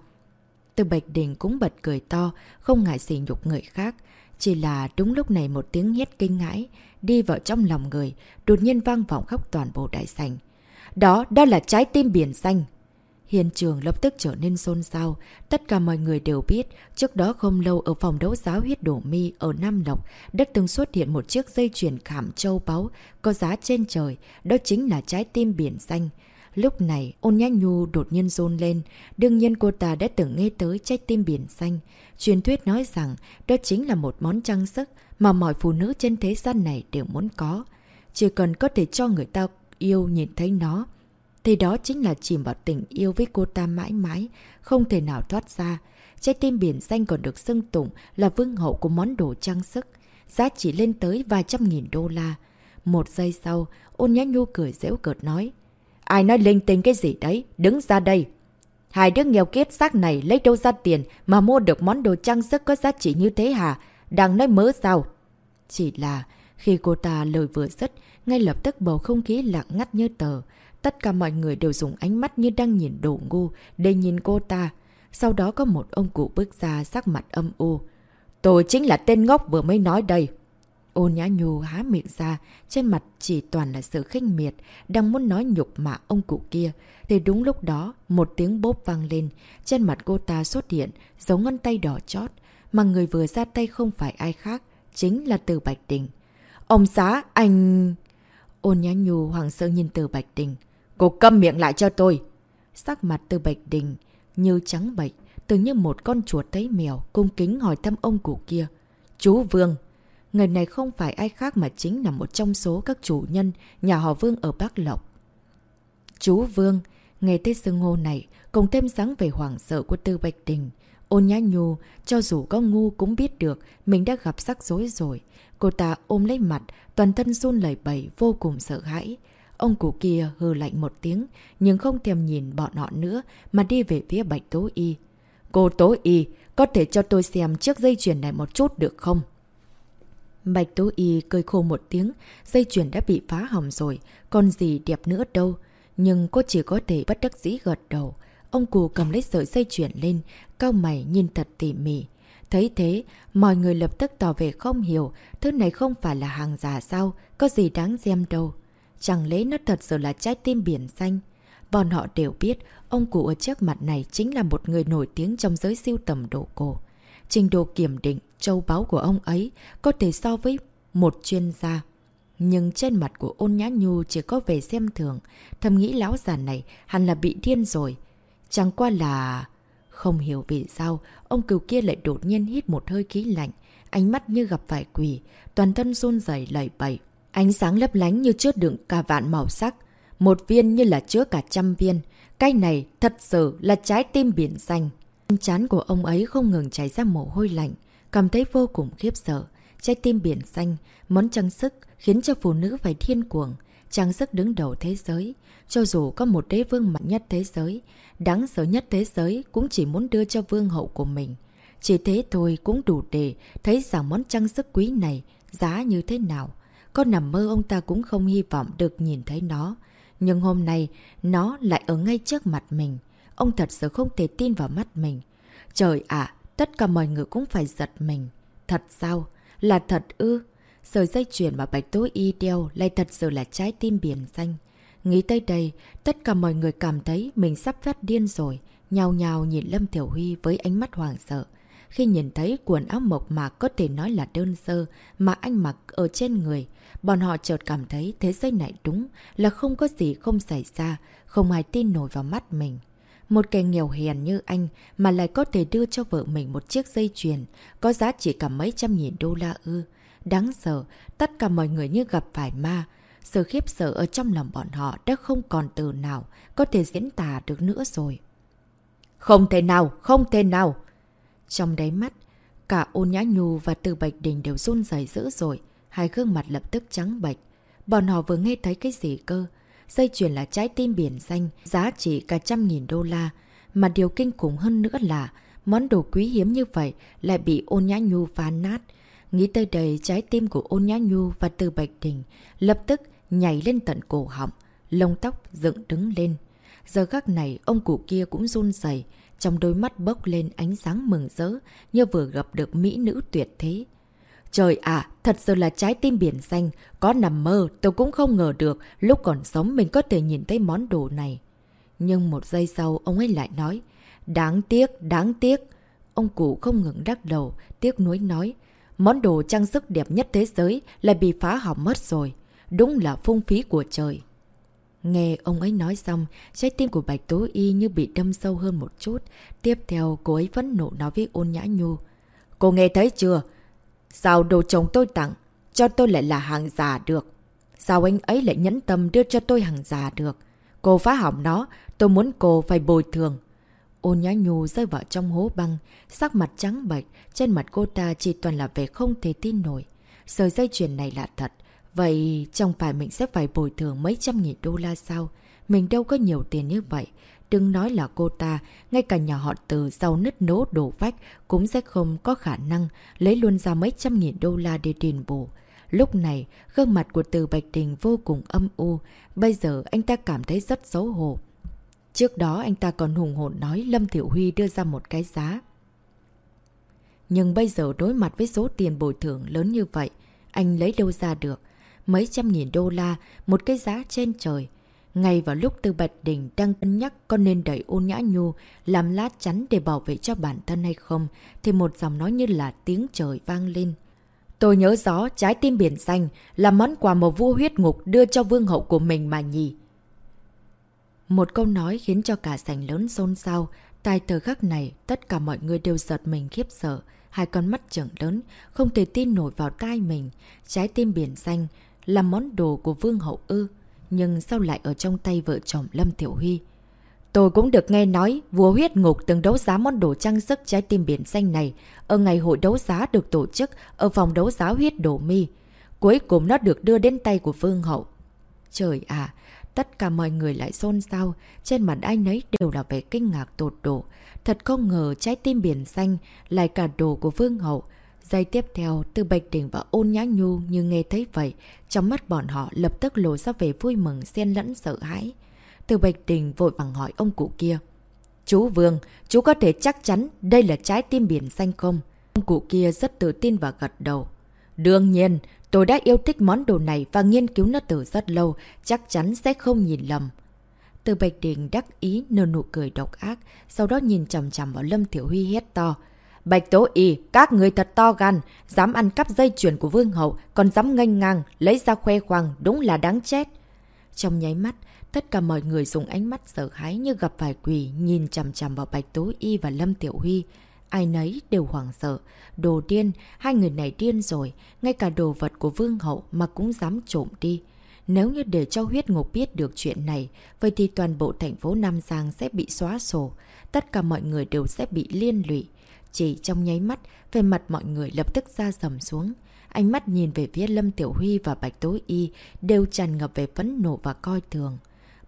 Từ Bạch Đình cũng bật cười to, không ngại xỉ nhục người khác. Chỉ là đúng lúc này một tiếng hét kinh ngãi, đi vào trong lòng người, đột nhiên vang vọng khóc toàn bộ đại sảnh. Đó, đó là trái tim biển xanh. Hiện trường lập tức trở nên xôn xao. Tất cả mọi người đều biết, trước đó không lâu ở phòng đấu giáo huyết đổ mi ở Nam Lộc, đất từng xuất hiện một chiếc dây chuyền khảm châu báu có giá trên trời, đó chính là trái tim biển xanh. Lúc này, ôn nhã nhu đột nhiên rôn lên. Đương nhiên cô ta đã từng nghe tới trái tim biển xanh. Truyền thuyết nói rằng đó chính là một món trang sức mà mọi phụ nữ trên thế gian này đều muốn có. Chỉ cần có thể cho người ta yêu nhìn thấy nó, thì đó chính là chìm vào tình yêu với cô ta mãi mãi, không thể nào thoát ra. Trái tim biển xanh còn được xưng tụng là vương hậu của món đồ trang sức, giá trị lên tới vài trăm nghìn đô la. Một giây sau, ôn nhã nhu cười dễu cợt nói. Ai nói linh tinh cái gì đấy, đứng ra đây. Hai đứa nghèo kiết xác này lấy đâu ra tiền mà mua được món đồ trang sức có giá trị như thế hả? Đang nói mớ sao? Chỉ là khi cô ta lời vừa dứt, ngay lập tức bầu không khí lặng ngắt như tờ. Tất cả mọi người đều dùng ánh mắt như đang nhìn đồ ngu để nhìn cô ta. Sau đó có một ông cụ bước ra sắc mặt âm u. Tôi chính là tên ngốc vừa mới nói đây. Ôn nhã nhu há miệng ra, trên mặt chỉ toàn là sự khinh miệt, đang muốn nói nhục mạ ông cụ kia. Thì đúng lúc đó, một tiếng bốp vang lên, trên mặt cô ta xuất hiện, giống ngân tay đỏ chót, mà người vừa ra tay không phải ai khác, chính là Từ Bạch Đình. Ông xã, anh... Ôn nhã nhu hoàng sợ nhìn Từ Bạch Đình. Cô câm miệng lại cho tôi. Sắc mặt Từ Bạch Đình như trắng bệch, tự như một con chuột thấy mèo, cung kính hỏi thăm ông cụ kia. Chú Vương, Người này không phải ai khác mà chính là một trong số các chủ nhân nhà họ Vương ở Bắc Lộc. Chú Vương, nghe tên xưng hô này, cùng thêm sáng về hoàng sợ của Tư Bạch Đình. Ôn nhã nhu, cho dù có ngu cũng biết được mình đã gặp rắc rối rồi. Cô ta ôm lấy mặt, toàn thân run lẩy bẩy vô cùng sợ hãi. Ông cụ kia hừ lạnh một tiếng, nhưng không thèm nhìn bọn họ nữa mà đi về phía Bạch Tố Y. Cô Tố Y, có thể cho tôi xem chiếc dây chuyền này một chút được không? Bạch Tố Y cười khô một tiếng, dây chuyền đã bị phá hỏng rồi, còn gì đẹp nữa đâu. Nhưng cô chỉ có thể bất đắc dĩ gật đầu. Ông cụ cầm lấy sợi dây chuyền lên, cao mày nhìn thật tỉ mỉ. Thấy thế, mọi người lập tức tỏ vẻ không hiểu, thứ này không phải là hàng giả sao, có gì đáng xem đâu. Chẳng lẽ nó thật sự là trái tim biển xanh? Bọn họ đều biết, ông cụ ở trước mặt này chính là một người nổi tiếng trong giới siêu tầm đồ cổ. Trình độ kiểm định, châu báu của ông ấy có thể so với một chuyên gia. Nhưng trên mặt của ôn nhã nhu chỉ có vẻ xem thường, thầm nghĩ lão già này hẳn là bị điên rồi. Chẳng qua là... Không hiểu vì sao, ông cừu kia lại đột nhiên hít một hơi khí lạnh, ánh mắt như gặp phải quỷ, toàn thân run rẩy lẩy bẩy. Ánh sáng lấp lánh như chứa đựng cả vạn màu sắc, một viên như là chứa cả trăm viên. Cái này thật sự là trái tim biển xanh. Chán của ông ấy không ngừng chảy ra mồ hôi lạnh, cảm thấy vô cùng khiếp sợ. Trái tim biển xanh, món trang sức khiến cho phụ nữ phải thiên cuồng. Trang sức đứng đầu thế giới. Cho dù có một đế vương mạnh nhất thế giới, đáng sợ nhất thế giới cũng chỉ muốn đưa cho vương hậu của mình. Chỉ thế thôi cũng đủ để thấy rằng món trang sức quý này giá như thế nào. Có nằm mơ ông ta cũng không hy vọng được nhìn thấy nó. Nhưng hôm nay, nó lại ở ngay trước mặt mình. Ông thật sự không thể tin vào mắt mình. Trời ạ, tất cả mọi người cũng phải giật mình. Thật sao? Là thật ư? Sợi dây chuyền mà Bạch Tố Y đeo lại thật sự là trái tim biển xanh. Nghĩ tới đây, tất cả mọi người cảm thấy mình sắp phát điên rồi. Nhào nhào nhìn Lâm Tiểu Huy với ánh mắt hoàng sợ. khi nhìn thấy quần áo mộc mạc có thể nói là đơn sơ mà anh mặc ở trên người. Bọn họ chợt cảm thấy thế giới này đúng là không có gì không xảy ra, không ai tin nổi vào mắt mình. Một kẻ nghèo hèn như anh mà lại có thể đưa cho vợ mình một chiếc dây chuyền có giá trị cả mấy trăm nghìn đô la ư. Đáng sợ, tất cả mọi người như gặp phải ma. Sự khiếp sợ ở trong lòng bọn họ đã không còn từ nào có thể diễn tả được nữa rồi. Không thể nào, không thể nào! Trong đáy mắt, cả ôn nhã nhu và từ bạch đình đều run rẩy dữ rồi. Hai gương mặt lập tức trắng bạch. Bọn họ vừa nghe thấy cái gì cơ? Dây chuyền là trái tim biển xanh, giá trị cả trăm nghìn đô la. Mà điều kinh khủng hơn nữa là, món đồ quý hiếm như vậy lại bị ôn nhã nhu phá nát. Nghĩ tới đầy trái tim của ôn nhã nhu và từ bạch đình lập tức nhảy lên tận cổ họng, lông tóc dựng đứng lên. Giờ khắc này, ông cụ kia cũng run rẩy trong đôi mắt bốc lên ánh sáng mừng rỡ, như vừa gặp được mỹ nữ tuyệt thế. Trời ạ, thật sự là trái tim biển xanh, có nằm mơ tôi cũng không ngờ được lúc còn sống mình có thể nhìn thấy món đồ này. Nhưng một giây sau ông ấy lại nói, đáng tiếc, đáng tiếc. Ông cụ không ngừng đắc đầu, tiếc nuối nói, món đồ trang sức đẹp nhất thế giới lại bị phá hỏng mất rồi. Đúng là phung phí của trời. Nghe ông ấy nói xong, trái tim của Bạch Tố Y như bị đâm sâu hơn một chút. Tiếp theo, cô ấy vẫn nộ nói với ôn nhã nhu. Cô nghe thấy chưa? Sao đồ chồng tôi tặng, cho tôi lại là hàng giả được? Sao anh ấy lại nhẫn tâm đưa cho tôi hàng giả được? Cô phá hỏng nó, tôi muốn cô phải bồi thường. Ôn nhã nhu rơi vào trong hố băng, sắc mặt trắng bệch, trên mặt cô ta chỉ toàn là vẻ không thể tin nổi. Sợi dây chuyền này là thật, Vậy chẳng phải mình sẽ phải bồi thường mấy trăm nghìn đô la sao? Mình đâu có nhiều tiền như vậy. Đừng nói là cô ta, ngay cả nhà họ từ sau nứt nố đổ vách cũng sẽ không có khả năng lấy luôn ra mấy trăm nghìn đô la để đền bù. Lúc này, gương mặt của từ Bạch Đình vô cùng âm u. Bây giờ anh ta cảm thấy rất xấu hổ. Trước đó anh ta còn hùng hồn nói Lâm Thiểu Huy đưa ra một cái giá. Nhưng bây giờ đối mặt với số tiền bồi thường lớn như vậy, anh lấy đâu ra được mấy trăm nghìn đô la, một cái giá trên trời. Ngay vào lúc Tư Bạch Đình đang cân nhắc có nên đẩy ôn nhã nhu làm lá chắn để bảo vệ cho bản thân hay không, thì một dòng nói như là tiếng trời vang lên. Tôi nhớ rõ trái tim biển xanh là món quà mà vua huyết ngục đưa cho vương hậu của mình mà nhỉ. Một câu nói khiến cho cả sảnh lớn xôn xao. Tại tờ khắc này, tất cả mọi người đều giật mình khiếp sợ. Hai con mắt trợn lớn, không thể tin nổi vào tai mình. Trái tim biển xanh là món đồ của Vương Hậu Ư, nhưng sao lại ở trong tay vợ chồng Lâm Tiểu Huy? Tôi cũng được nghe nói vua huyết ngục từng đấu giá món đồ trang sức trái tim biển xanh này ở ngày hội đấu giá được tổ chức ở phòng đấu giá huyết đổ mi. Cuối cùng nó được đưa đến tay của Vương Hậu. Trời ạ, tất cả mọi người lại xôn xao, trên mặt ai nấy đều là vẻ kinh ngạc tột độ. Thật không ngờ trái tim biển xanh lại cả đồ của Vương Hậu, Giây tiếp theo, từ Bạch Đình và ôn nhã nhu như nghe thấy vậy, trong mắt bọn họ lập tức lộ ra về vui mừng xen lẫn sợ hãi. Từ Bạch Đình vội vàng hỏi ông cụ kia. Chú Vương, chú có thể chắc chắn đây là trái tim biển xanh không? Ông cụ kia rất tự tin và gật đầu. Đương nhiên, tôi đã yêu thích món đồ này và nghiên cứu nó từ rất lâu, chắc chắn sẽ không nhìn lầm. Từ Bạch Đình đắc ý nở nụ cười độc ác, sau đó nhìn chầm chầm vào Lâm Thiểu Huy hét to. Bạch Tố Y, các người thật to gan, dám ăn cắp dây chuyền của Vương Hậu, còn dám nganh ngang, lấy ra khoe khoang, đúng là đáng chết. Trong nháy mắt, tất cả mọi người dùng ánh mắt sợ hãi như gặp phải quỷ nhìn chằm chằm vào Bạch Tố Y và Lâm Tiểu Huy. Ai nấy đều hoảng sợ. Đồ điên, hai người này điên rồi, ngay cả đồ vật của Vương Hậu mà cũng dám trộm đi. Nếu như để cho huyết ngục biết được chuyện này, vậy thì toàn bộ thành phố Nam Giang sẽ bị xóa sổ. Tất cả mọi người đều sẽ bị liên lụy. Chỉ trong nháy mắt, về mặt mọi người lập tức ra sầm xuống. Ánh mắt nhìn về phía Lâm Tiểu Huy và Bạch Tố Y đều tràn ngập về phẫn nộ và coi thường.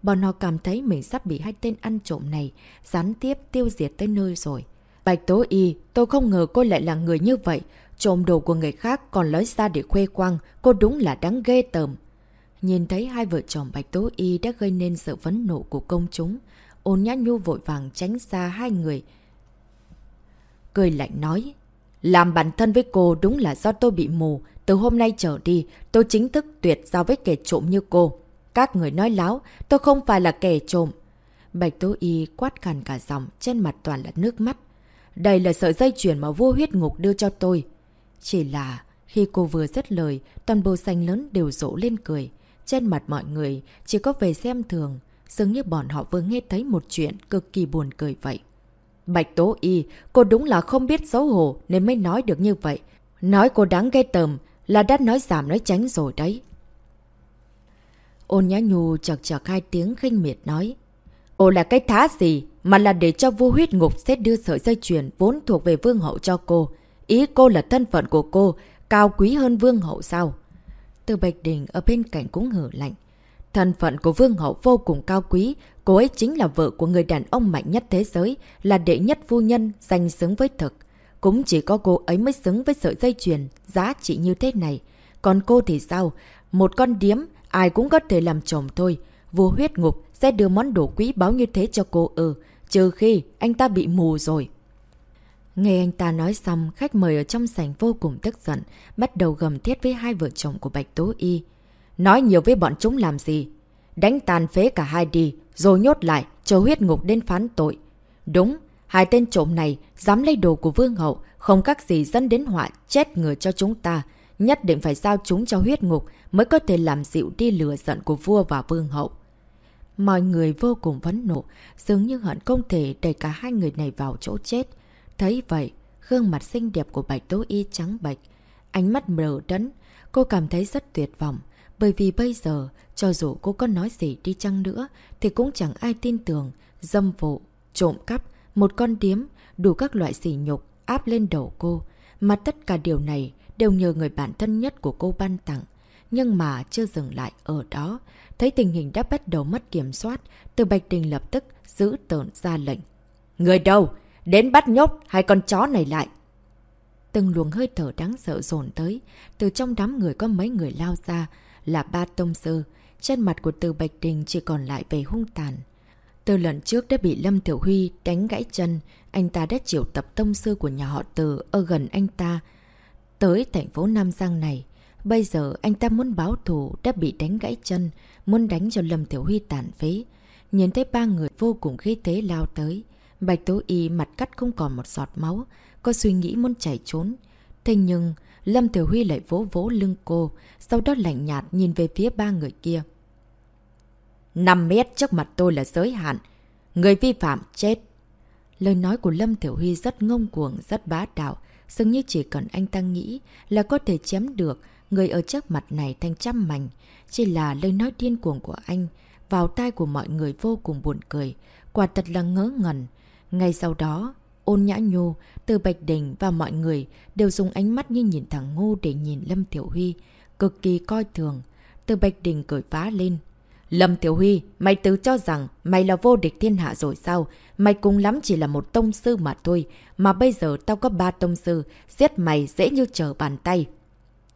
Bọn họ cảm thấy mình sắp bị hai tên ăn trộm này gián tiếp tiêu diệt tới nơi rồi. Bạch Tố Y, tôi không ngờ cô lại là người như vậy. Trộm đồ của người khác còn lấy ra để khuê quang, cô đúng là đáng ghê tởm. Nhìn thấy hai vợ chồng Bạch Tố Y đã gây nên sự vấn nộ của công chúng. Ôn nhã nhu vội vàng tránh xa hai người, cười lạnh nói. Làm bản thân với cô đúng là do tôi bị mù. Từ hôm nay trở đi, tôi chính thức tuyệt giao với kẻ trộm như cô. Các người nói láo, tôi không phải là kẻ trộm. Bạch Tố Y quát khàn cả dòng, trên mặt toàn là nước mắt. Đây là sợi dây chuyền mà vua huyết ngục đưa cho tôi. Chỉ là khi cô vừa dứt lời, toàn bộ xanh lớn đều rỗ lên cười. Trên mặt mọi người chỉ có về xem thường, dường như bọn họ vừa nghe thấy một chuyện cực kỳ buồn cười vậy. Bạch Tố Y, cô đúng là không biết xấu hổ nên mới nói được như vậy. Nói cô đáng ghê tởm là đã nói giảm nói tránh rồi đấy. Ôn Nhã Nhu chật chật hai tiếng khinh miệt nói. ô là cái thá gì mà là để cho vua huyết ngục sẽ đưa sợi dây chuyền vốn thuộc về vương hậu cho cô. Ý cô là thân phận của cô, cao quý hơn vương hậu sao? Từ Bạch Đình ở bên cạnh cũng hử lạnh. Thân phận của vương hậu vô cùng cao quý, cô ấy chính là vợ của người đàn ông mạnh nhất thế giới, là đệ nhất phu nhân, danh xứng với thực. Cũng chỉ có cô ấy mới xứng với sợi dây chuyền, giá trị như thế này. Còn cô thì sao? Một con điếm, ai cũng có thể làm chồng thôi. Vua huyết ngục sẽ đưa món đồ quý báu như thế cho cô ừ, trừ khi anh ta bị mù rồi. Nghe anh ta nói xong, khách mời ở trong sảnh vô cùng tức giận, bắt đầu gầm thiết với hai vợ chồng của Bạch Tố Y. Nói nhiều với bọn chúng làm gì? Đánh tàn phế cả hai đi, rồi nhốt lại, chờ huyết ngục đến phán tội. Đúng, hai tên trộm này dám lấy đồ của vương hậu, không các gì dẫn đến họa chết người cho chúng ta. Nhất định phải giao chúng cho huyết ngục mới có thể làm dịu đi lửa giận của vua và vương hậu. Mọi người vô cùng vấn nộ, dường như hận không thể đẩy cả hai người này vào chỗ chết. Thấy vậy, gương mặt xinh đẹp của Bạch Tố Y trắng bạch, ánh mắt mờ đẫn, cô cảm thấy rất tuyệt vọng. Bởi vì bây giờ, cho dù cô có nói gì đi chăng nữa, thì cũng chẳng ai tin tưởng, dâm vụ, trộm cắp, một con điếm, đủ các loại sỉ nhục áp lên đầu cô. Mà tất cả điều này đều nhờ người bạn thân nhất của cô ban tặng. Nhưng mà chưa dừng lại ở đó, thấy tình hình đã bắt đầu mất kiểm soát, từ Bạch Đình lập tức giữ tợn ra lệnh. Người đâu? Đến bắt nhốt hai con chó này lại. Từng luồng hơi thở đáng sợ dồn tới, từ trong đám người có mấy người lao ra, là ba tông sư. Trên mặt của Từ Bạch Đình chỉ còn lại về hung tàn. Từ lần trước đã bị Lâm Tiểu Huy đánh gãy chân, anh ta đã triệu tập tông sư của nhà họ Từ ở gần anh ta. Tới thành phố Nam Giang này, bây giờ anh ta muốn báo thù đã bị đánh gãy chân, muốn đánh cho Lâm Tiểu Huy tàn phế. Nhìn thấy ba người vô cùng khí tế lao tới. Bạch Tố Y mặt cắt không còn một giọt máu, có suy nghĩ muốn chạy trốn. Thế nhưng, Lâm Tiểu Huy lại vỗ vỗ lưng cô, sau đó lạnh nhạt nhìn về phía ba người kia. 5 mét trước mặt tôi là giới hạn. Người vi phạm chết. Lời nói của Lâm Tiểu Huy rất ngông cuồng, rất bá đạo. Dường như chỉ cần anh ta nghĩ là có thể chém được người ở trước mặt này thành trăm mảnh. Chỉ là lời nói điên cuồng của anh vào tai của mọi người vô cùng buồn cười. Quả thật là ngớ ngẩn. Ngay sau đó, ôn nhã nhô, từ Bạch Đình và mọi người đều dùng ánh mắt như nhìn thằng ngô để nhìn Lâm Tiểu Huy, cực kỳ coi thường. Từ Bạch Đình cười phá lên. Lâm Tiểu Huy, mày tự cho rằng mày là vô địch thiên hạ rồi sao? Mày cùng lắm chỉ là một tông sư mà thôi, mà bây giờ tao có ba tông sư, giết mày dễ như trở bàn tay.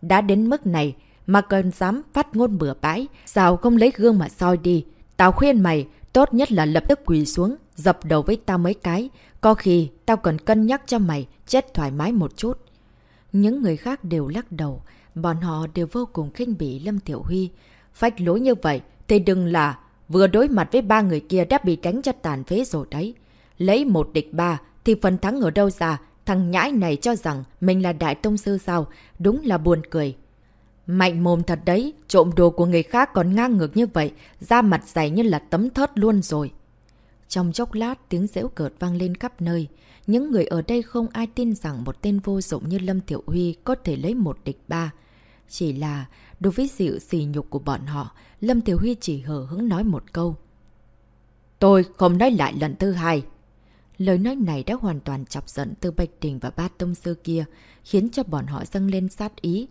Đã đến mức này, mà cần dám phát ngôn bừa bãi, sao không lấy gương mà soi đi? Tao khuyên mày, tốt nhất là lập tức quỳ xuống, dập đầu với tao mấy cái, có khi tao cần cân nhắc cho mày chết thoải mái một chút. Những người khác đều lắc đầu, bọn họ đều vô cùng khinh bỉ Lâm Tiểu Huy. Phách lối như vậy thì đừng là vừa đối mặt với ba người kia đã bị đánh cho tàn phế rồi đấy. Lấy một địch ba thì phần thắng ở đâu ra, thằng nhãi này cho rằng mình là đại tông sư sao, đúng là buồn cười. Mạnh mồm thật đấy, trộm đồ của người khác còn ngang ngược như vậy, da mặt dày như là tấm thớt luôn rồi. Trong chốc lát, tiếng dễu cợt vang lên khắp nơi. Những người ở đây không ai tin rằng một tên vô dụng như Lâm Tiểu Huy có thể lấy một địch ba. Chỉ là, đối với sự xì nhục của bọn họ, Lâm Tiểu Huy chỉ hờ hứng nói một câu. Tôi không nói lại lần thứ hai. Lời nói này đã hoàn toàn chọc giận từ Bạch Đình và ba tông sư kia, khiến cho bọn họ dâng lên sát ý.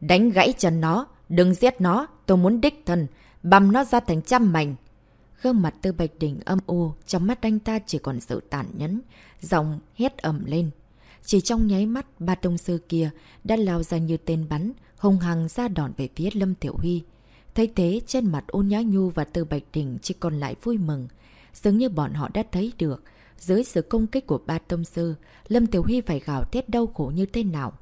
Đánh gãy chân nó, đừng giết nó, tôi muốn đích thân, băm nó ra thành trăm mảnh. Gương mặt tư bạch đỉnh âm u, trong mắt anh ta chỉ còn sự tàn nhẫn, giọng hét ẩm lên. Chỉ trong nháy mắt, ba tông sư kia đã lao ra như tên bắn, hùng hằng ra đòn về phía Lâm Tiểu Huy. Thấy thế, trên mặt ôn nhã nhu và tư bạch đỉnh chỉ còn lại vui mừng. Dường như bọn họ đã thấy được, dưới sự công kích của ba tông sư, Lâm Tiểu Huy phải gào thét đau khổ như thế nào.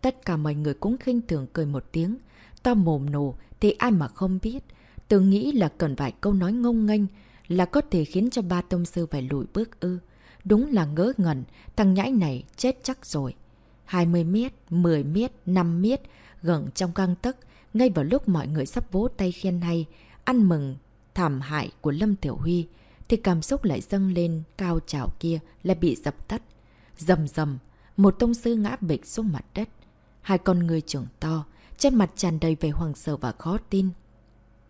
Tất cả mọi người cũng khinh thường cười một tiếng. To mồm nổ thì ai mà không biết. Tôi nghĩ là cần vài câu nói ngông nghênh là có thể khiến cho ba tông sư phải lùi bước ư. Đúng là ngỡ ngẩn, thằng nhãi này chết chắc rồi. 20 mét, 10 mét, 5 mét, gần trong căng tấc, ngay vào lúc mọi người sắp vỗ tay khen hay, ăn mừng thảm hại của Lâm Tiểu Huy, thì cảm xúc lại dâng lên cao trào kia lại bị dập tắt. Dầm dầm, một tông sư ngã bịch xuống mặt đất. Hai con người trưởng to, trên mặt tràn đầy vẻ hoàng sợ và khó tin.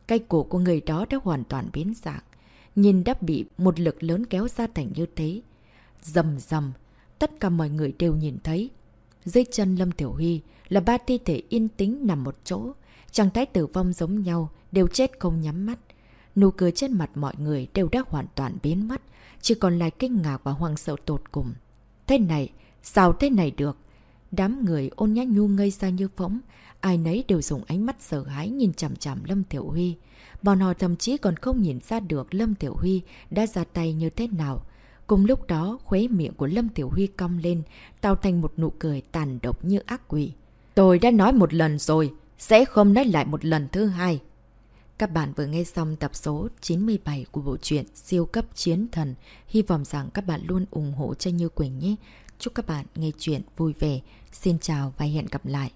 Cây cổ của người đó đã hoàn toàn biến dạng, nhìn đã bị một lực lớn kéo ra thành như thế. Dầm dầm, tất cả mọi người đều nhìn thấy. Dưới chân Lâm Tiểu Huy là ba thi thể yên tĩnh nằm một chỗ, trạng thái tử vong giống nhau, đều chết không nhắm mắt. Nụ cười trên mặt mọi người đều đã hoàn toàn biến mất, chỉ còn lại kinh ngạc và hoang sợ tột cùng. Thế này, sao thế này được? Đám người ôn nhã nhu ngây ra như phóng, ai nấy đều dùng ánh mắt sợ hãi nhìn chằm chằm Lâm Tiểu Huy. Bọn họ thậm chí còn không nhìn ra được Lâm Tiểu Huy đã ra tay như thế nào. Cùng lúc đó, khuế miệng của Lâm Tiểu Huy cong lên, tạo thành một nụ cười tàn độc như ác quỷ. Tôi đã nói một lần rồi, sẽ không nói lại một lần thứ hai. Các bạn vừa nghe xong tập số 97 của bộ truyện Siêu cấp chiến thần. Hy vọng rằng các bạn luôn ủng hộ cho Như Quỳnh nhé. Chúc các bạn nghe chuyện vui vẻ. Xin chào và hẹn gặp lại.